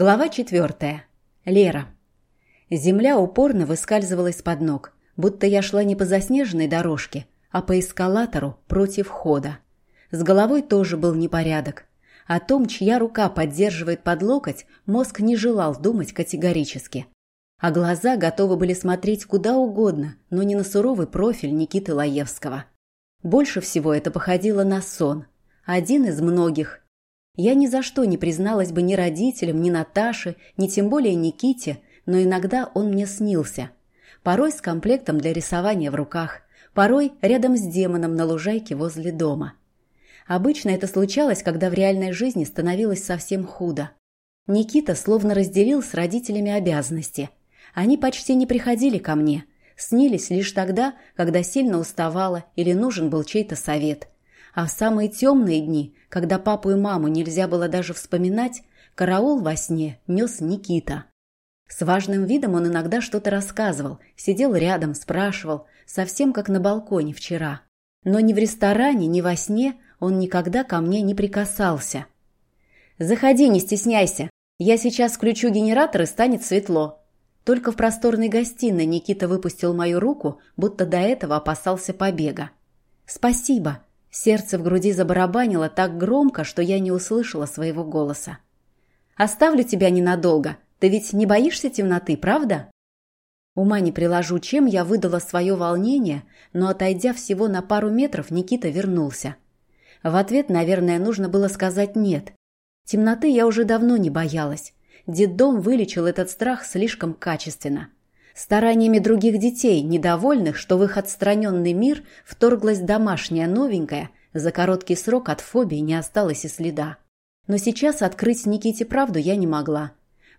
Глава четвертая. Лера. Земля упорно выскальзывала из-под ног, будто я шла не по заснеженной дорожке, а по эскалатору против хода. С головой тоже был непорядок. О том, чья рука поддерживает под локоть, мозг не желал думать категорически. А глаза готовы были смотреть куда угодно, но не на суровый профиль Никиты Лаевского. Больше всего это походило на сон. Один из многих, я ни за что не призналась бы ни родителям, ни Наташе, ни тем более Никите, но иногда он мне снился. Порой с комплектом для рисования в руках, порой рядом с демоном на лужайке возле дома. Обычно это случалось, когда в реальной жизни становилось совсем худо. Никита словно разделил с родителями обязанности. Они почти не приходили ко мне, снились лишь тогда, когда сильно уставала или нужен был чей-то совет – а в самые темные дни, когда папу и маму нельзя было даже вспоминать, караул во сне нес Никита. С важным видом он иногда что-то рассказывал, сидел рядом, спрашивал, совсем как на балконе вчера. Но ни в ресторане, ни во сне он никогда ко мне не прикасался. «Заходи, не стесняйся. Я сейчас включу генератор и станет светло». Только в просторной гостиной Никита выпустил мою руку, будто до этого опасался побега. «Спасибо», Сердце в груди забарабанило так громко, что я не услышала своего голоса. «Оставлю тебя ненадолго. Ты ведь не боишься темноты, правда?» Ума не приложу, чем я выдала свое волнение, но, отойдя всего на пару метров, Никита вернулся. В ответ, наверное, нужно было сказать «нет». Темноты я уже давно не боялась. Деддом вылечил этот страх слишком качественно стараниями других детей, недовольных, что в их отстраненный мир вторглась домашняя новенькая, за короткий срок от фобии не осталось и следа. Но сейчас открыть Никите правду я не могла.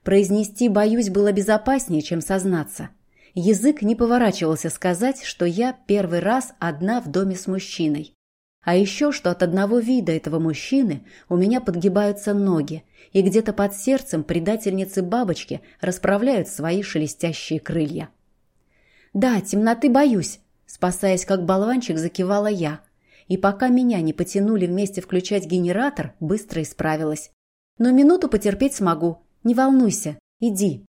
Произнести «боюсь» было безопаснее, чем сознаться. Язык не поворачивался сказать, что я первый раз одна в доме с мужчиной. А еще, что от одного вида этого мужчины у меня подгибаются ноги, и где-то под сердцем предательницы бабочки расправляют свои шелестящие крылья. «Да, темноты боюсь», — спасаясь как болванчик, закивала я. И пока меня не потянули вместе включать генератор, быстро исправилась. «Но минуту потерпеть смогу. Не волнуйся. Иди».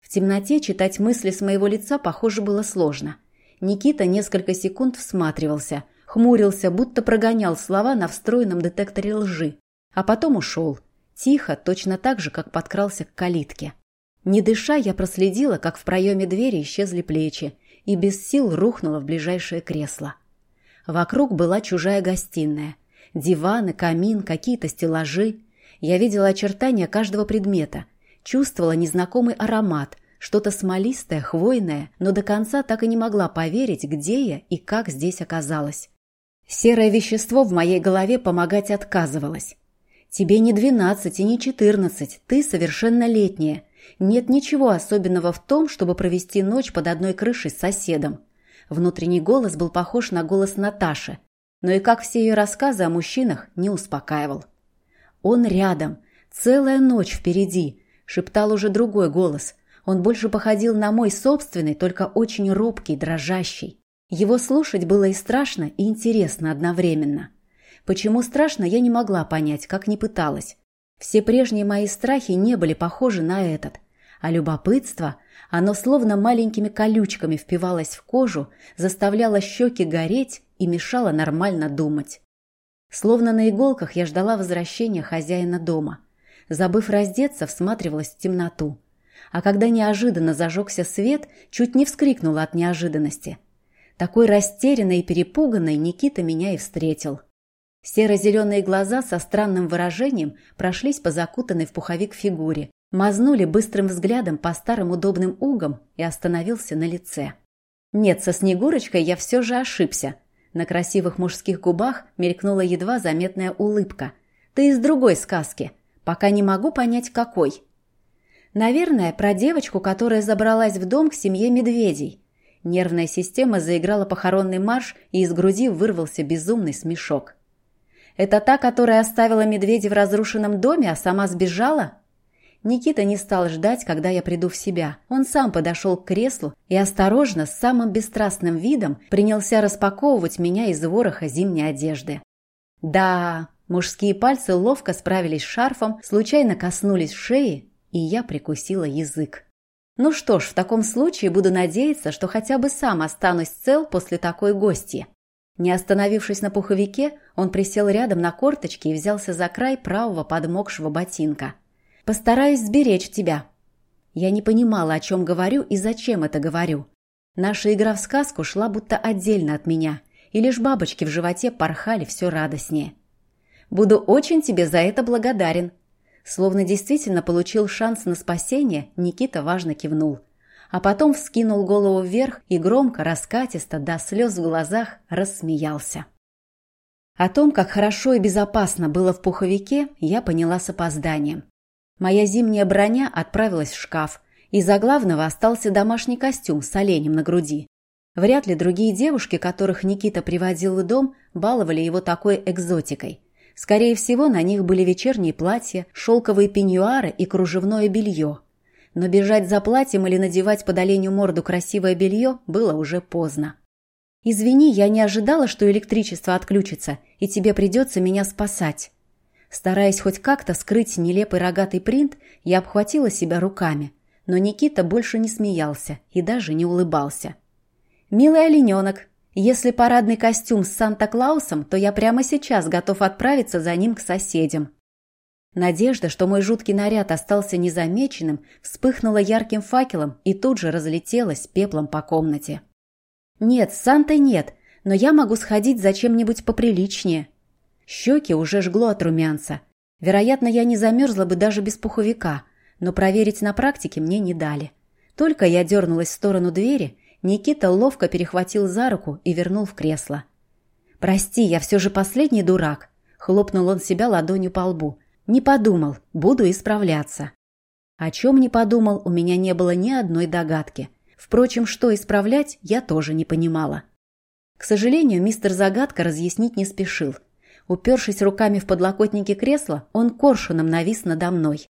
В темноте читать мысли с моего лица, похоже, было сложно. Никита несколько секунд всматривался — хмурился, будто прогонял слова на встроенном детекторе лжи, а потом ушел. Тихо, точно так же, как подкрался к калитке. Не дыша, я проследила, как в проеме двери исчезли плечи, и без сил рухнула в ближайшее кресло. Вокруг была чужая гостиная. Диваны, камин, какие-то стеллажи. Я видела очертания каждого предмета, чувствовала незнакомый аромат, что-то смолистое, хвойное, но до конца так и не могла поверить, где я и как здесь оказалась. Серое вещество в моей голове помогать отказывалось. Тебе не двенадцать и не четырнадцать, ты совершеннолетняя. Нет ничего особенного в том, чтобы провести ночь под одной крышей с соседом. Внутренний голос был похож на голос Наташи, но и как все ее рассказы о мужчинах не успокаивал. Он рядом, целая ночь впереди, шептал уже другой голос. Он больше походил на мой собственный, только очень робкий, дрожащий. Его слушать было и страшно, и интересно одновременно. Почему страшно, я не могла понять, как не пыталась. Все прежние мои страхи не были похожи на этот. А любопытство, оно словно маленькими колючками впивалось в кожу, заставляло щеки гореть и мешало нормально думать. Словно на иголках я ждала возвращения хозяина дома. Забыв раздеться, всматривалась в темноту. А когда неожиданно зажегся свет, чуть не вскрикнула от неожиданности – такой растерянной и перепуганной Никита меня и встретил. Серо-зеленые глаза со странным выражением прошлись по закутанной в пуховик фигуре, мазнули быстрым взглядом по старым удобным угам и остановился на лице. Нет, со Снегурочкой я все же ошибся. На красивых мужских губах мелькнула едва заметная улыбка. Ты из другой сказки. Пока не могу понять, какой. Наверное, про девочку, которая забралась в дом к семье медведей. Нервная система заиграла похоронный марш, и из груди вырвался безумный смешок. «Это та, которая оставила медведя в разрушенном доме, а сама сбежала?» Никита не стал ждать, когда я приду в себя. Он сам подошел к креслу и осторожно, с самым бесстрастным видом, принялся распаковывать меня из вороха зимней одежды. «Да, Мужские пальцы ловко справились с шарфом, случайно коснулись шеи, и я прикусила язык. Ну что ж, в таком случае буду надеяться, что хотя бы сам останусь цел после такой гости. Не остановившись на пуховике, он присел рядом на корточки и взялся за край правого подмокшего ботинка. «Постараюсь сберечь тебя». Я не понимала, о чем говорю и зачем это говорю. Наша игра в сказку шла будто отдельно от меня, и лишь бабочки в животе порхали все радостнее. «Буду очень тебе за это благодарен», Словно действительно получил шанс на спасение, Никита важно кивнул. А потом вскинул голову вверх и громко, раскатисто, до слез в глазах, рассмеялся. О том, как хорошо и безопасно было в пуховике, я поняла с опозданием. Моя зимняя броня отправилась в шкаф, и за главного остался домашний костюм с оленем на груди. Вряд ли другие девушки, которых Никита приводил в дом, баловали его такой экзотикой. Скорее всего, на них были вечерние платья, шелковые пеньюары и кружевное белье. Но бежать за платьем или надевать под оленю морду красивое белье было уже поздно. «Извини, я не ожидала, что электричество отключится, и тебе придется меня спасать». Стараясь хоть как-то скрыть нелепый рогатый принт, я обхватила себя руками. Но Никита больше не смеялся и даже не улыбался. «Милый олененок, если парадный костюм с Санта-Клаусом, то я прямо сейчас готов отправиться за ним к соседям. Надежда, что мой жуткий наряд остался незамеченным, вспыхнула ярким факелом и тут же разлетелась пеплом по комнате. «Нет, с Сантой нет, но я могу сходить за чем-нибудь поприличнее». Щеки уже жгло от румянца. Вероятно, я не замерзла бы даже без пуховика, но проверить на практике мне не дали. Только я дернулась в сторону двери, Никита ловко перехватил за руку и вернул в кресло. «Прости, я все же последний дурак», — хлопнул он себя ладонью по лбу. «Не подумал, буду исправляться». О чем не подумал, у меня не было ни одной догадки. Впрочем, что исправлять, я тоже не понимала. К сожалению, мистер Загадка разъяснить не спешил. Упершись руками в подлокотники кресла, он коршуном навис надо мной.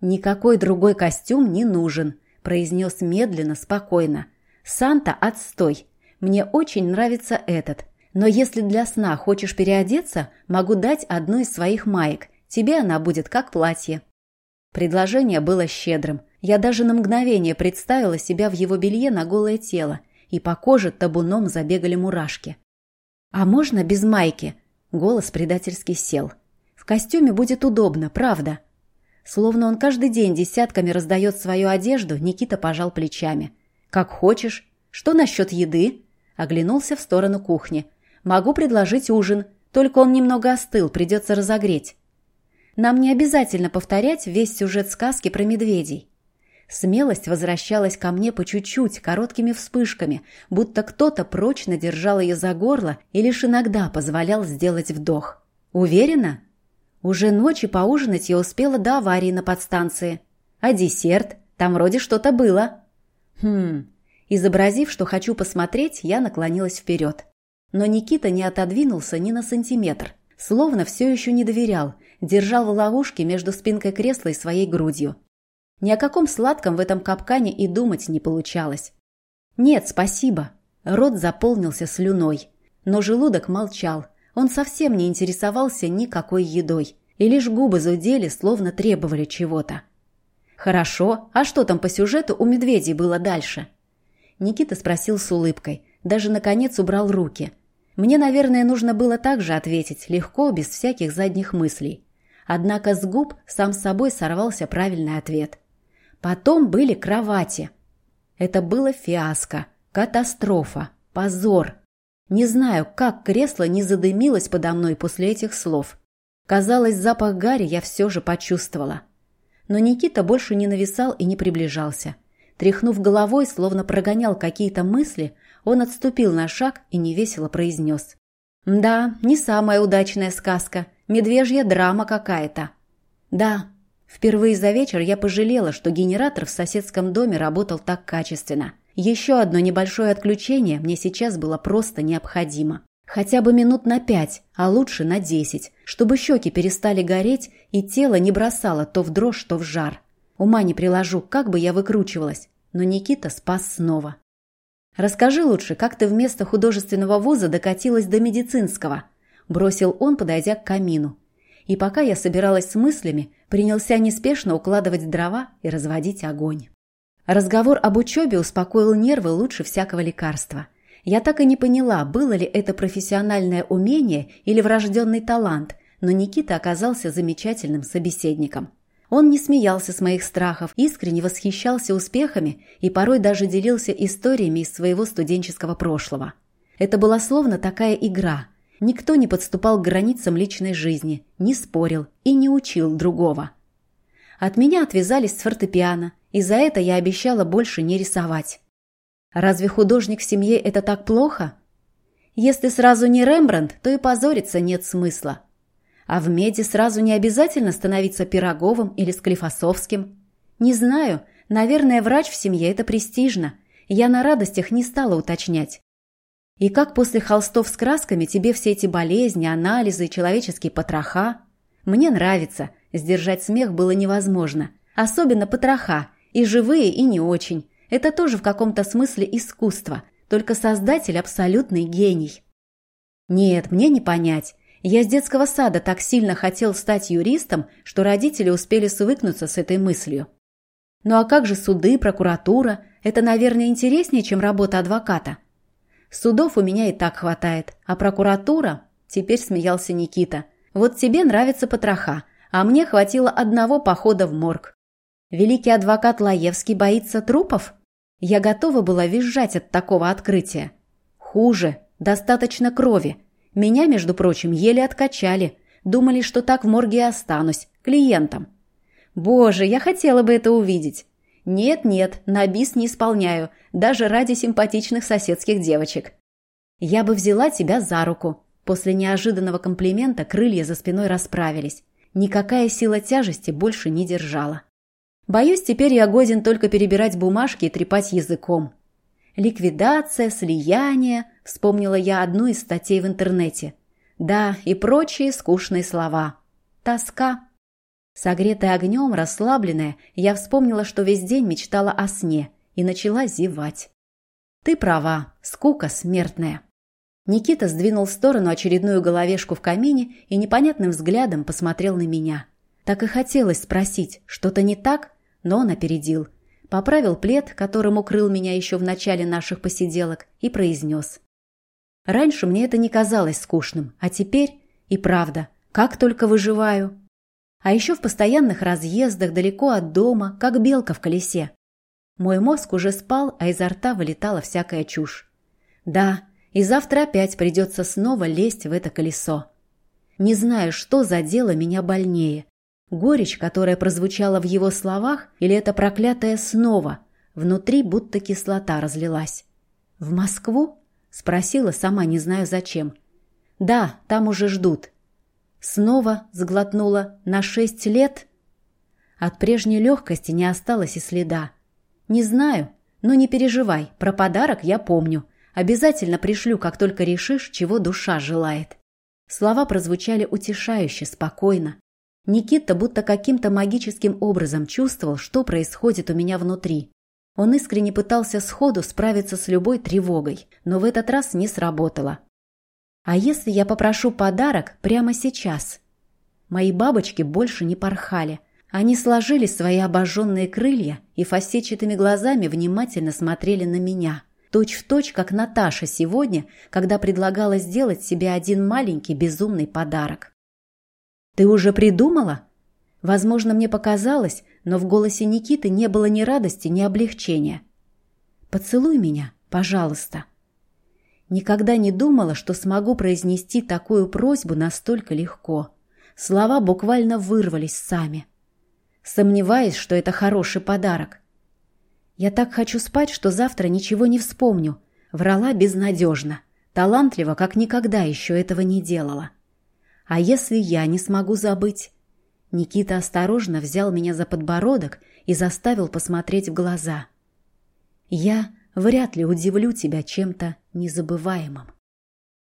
«Никакой другой костюм не нужен», – произнес медленно, спокойно. «Санта, отстой! Мне очень нравится этот. Но если для сна хочешь переодеться, могу дать одну из своих маек. Тебе она будет как платье». Предложение было щедрым. Я даже на мгновение представила себя в его белье на голое тело, и по коже табуном забегали мурашки. «А можно без майки?» Голос предательски сел. «В костюме будет удобно, правда?» Словно он каждый день десятками раздает свою одежду, Никита пожал плечами. «Как хочешь. Что насчет еды?» Оглянулся в сторону кухни. «Могу предложить ужин, только он немного остыл, придется разогреть». Нам не обязательно повторять весь сюжет сказки про медведей. Смелость возвращалась ко мне по чуть-чуть, короткими вспышками, будто кто-то прочно держал ее за горло и лишь иногда позволял сделать вдох. Уверена? Уже ночью поужинать я успела до аварии на подстанции. А десерт? Там вроде что-то было. Хм. Изобразив, что хочу посмотреть, я наклонилась вперед. Но Никита не отодвинулся ни на сантиметр. Словно все еще не доверял, держал в ловушке между спинкой кресла и своей грудью. Ни о каком сладком в этом капкане и думать не получалось. «Нет, спасибо». Рот заполнился слюной. Но желудок молчал. Он совсем не интересовался никакой едой. И лишь губы зудели, словно требовали чего-то. «Хорошо. А что там по сюжету у медведей было дальше?» Никита спросил с улыбкой. Даже, наконец, убрал руки. Мне, наверное, нужно было также ответить, легко, без всяких задних мыслей. Однако с губ сам собой сорвался правильный ответ. Потом были кровати. Это было фиаско, катастрофа, позор. Не знаю, как кресло не задымилось подо мной после этих слов. Казалось, запах гари я все же почувствовала. Но Никита больше не нависал и не приближался. Тряхнув головой, словно прогонял какие-то мысли, он отступил на шаг и невесело произнес. «Да, не самая удачная сказка. Медвежья драма какая-то». «Да». Впервые за вечер я пожалела, что генератор в соседском доме работал так качественно. Еще одно небольшое отключение мне сейчас было просто необходимо. Хотя бы минут на пять, а лучше на десять, чтобы щеки перестали гореть и тело не бросало то в дрожь, то в жар. Ума не приложу, как бы я выкручивалась, но Никита спас снова. «Расскажи лучше, как ты вместо художественного вуза докатилась до медицинского?» бросил он, подойдя к камину. И пока я собиралась с мыслями, принялся неспешно укладывать дрова и разводить огонь. Разговор об учебе успокоил нервы лучше всякого лекарства. Я так и не поняла, было ли это профессиональное умение или врожденный талант, но Никита оказался замечательным собеседником. Он не смеялся с моих страхов, искренне восхищался успехами и порой даже делился историями из своего студенческого прошлого. Это была словно такая игра. Никто не подступал к границам личной жизни, не спорил и не учил другого. От меня отвязались с фортепиано, и за это я обещала больше не рисовать. Разве художник в семье это так плохо? Если сразу не Рембрандт, то и позориться нет смысла. А в меди сразу не обязательно становиться Пироговым или Склифосовским. Не знаю, наверное, врач в семье – это престижно. Я на радостях не стала уточнять. И как после холстов с красками тебе все эти болезни, анализы, человеческие потроха? Мне нравится. Сдержать смех было невозможно. Особенно потроха. И живые, и не очень. Это тоже в каком-то смысле искусство. Только создатель – абсолютный гений. Нет, мне не понять. Я с детского сада так сильно хотел стать юристом, что родители успели свыкнуться с этой мыслью. Ну а как же суды, прокуратура? Это, наверное, интереснее, чем работа адвоката. Судов у меня и так хватает, а прокуратура... Теперь смеялся Никита. Вот тебе нравится потроха, а мне хватило одного похода в морг. Великий адвокат Лаевский боится трупов? Я готова была визжать от такого открытия. Хуже, достаточно крови, меня, между прочим, еле откачали. Думали, что так в морге и останусь, клиентам. Боже, я хотела бы это увидеть. Нет-нет, на бис не исполняю, даже ради симпатичных соседских девочек. Я бы взяла тебя за руку. После неожиданного комплимента крылья за спиной расправились. Никакая сила тяжести больше не держала. Боюсь, теперь я годен только перебирать бумажки и трепать языком. Ликвидация, слияние, вспомнила я одну из статей в интернете. Да, и прочие скучные слова. Тоска. Согретая огнем, расслабленная, я вспомнила, что весь день мечтала о сне и начала зевать. Ты права, скука смертная. Никита сдвинул в сторону очередную головешку в камине и непонятным взглядом посмотрел на меня. Так и хотелось спросить, что-то не так, но он опередил – поправил плед, которым укрыл меня еще в начале наших посиделок, и произнес. Раньше мне это не казалось скучным, а теперь и правда, как только выживаю. А еще в постоянных разъездах далеко от дома, как белка в колесе. Мой мозг уже спал, а изо рта вылетала всякая чушь. Да, и завтра опять придется снова лезть в это колесо. Не знаю, что задело меня больнее. Горечь, которая прозвучала в его словах, или это проклятое снова? Внутри будто кислота разлилась. «В Москву?» — спросила, сама не знаю зачем. «Да, там уже ждут». Снова сглотнула на шесть лет. От прежней легкости не осталось и следа. «Не знаю, но не переживай, про подарок я помню. Обязательно пришлю, как только решишь, чего душа желает». Слова прозвучали утешающе, спокойно. Никита будто каким-то магическим образом чувствовал, что происходит у меня внутри. Он искренне пытался сходу справиться с любой тревогой, но в этот раз не сработало. А если я попрошу подарок прямо сейчас? Мои бабочки больше не порхали. Они сложили свои обожженные крылья и фасетчатыми глазами внимательно смотрели на меня. Точь в точь, как Наташа сегодня, когда предлагала сделать себе один маленький безумный подарок. «Ты уже придумала?» Возможно, мне показалось, но в голосе Никиты не было ни радости, ни облегчения. «Поцелуй меня, пожалуйста». Никогда не думала, что смогу произнести такую просьбу настолько легко. Слова буквально вырвались сами. Сомневаюсь, что это хороший подарок. Я так хочу спать, что завтра ничего не вспомню. Врала безнадежно. Талантливо, как никогда еще этого не делала. А если я не смогу забыть? Никита осторожно взял меня за подбородок и заставил посмотреть в глаза. Я вряд ли удивлю тебя чем-то незабываемым.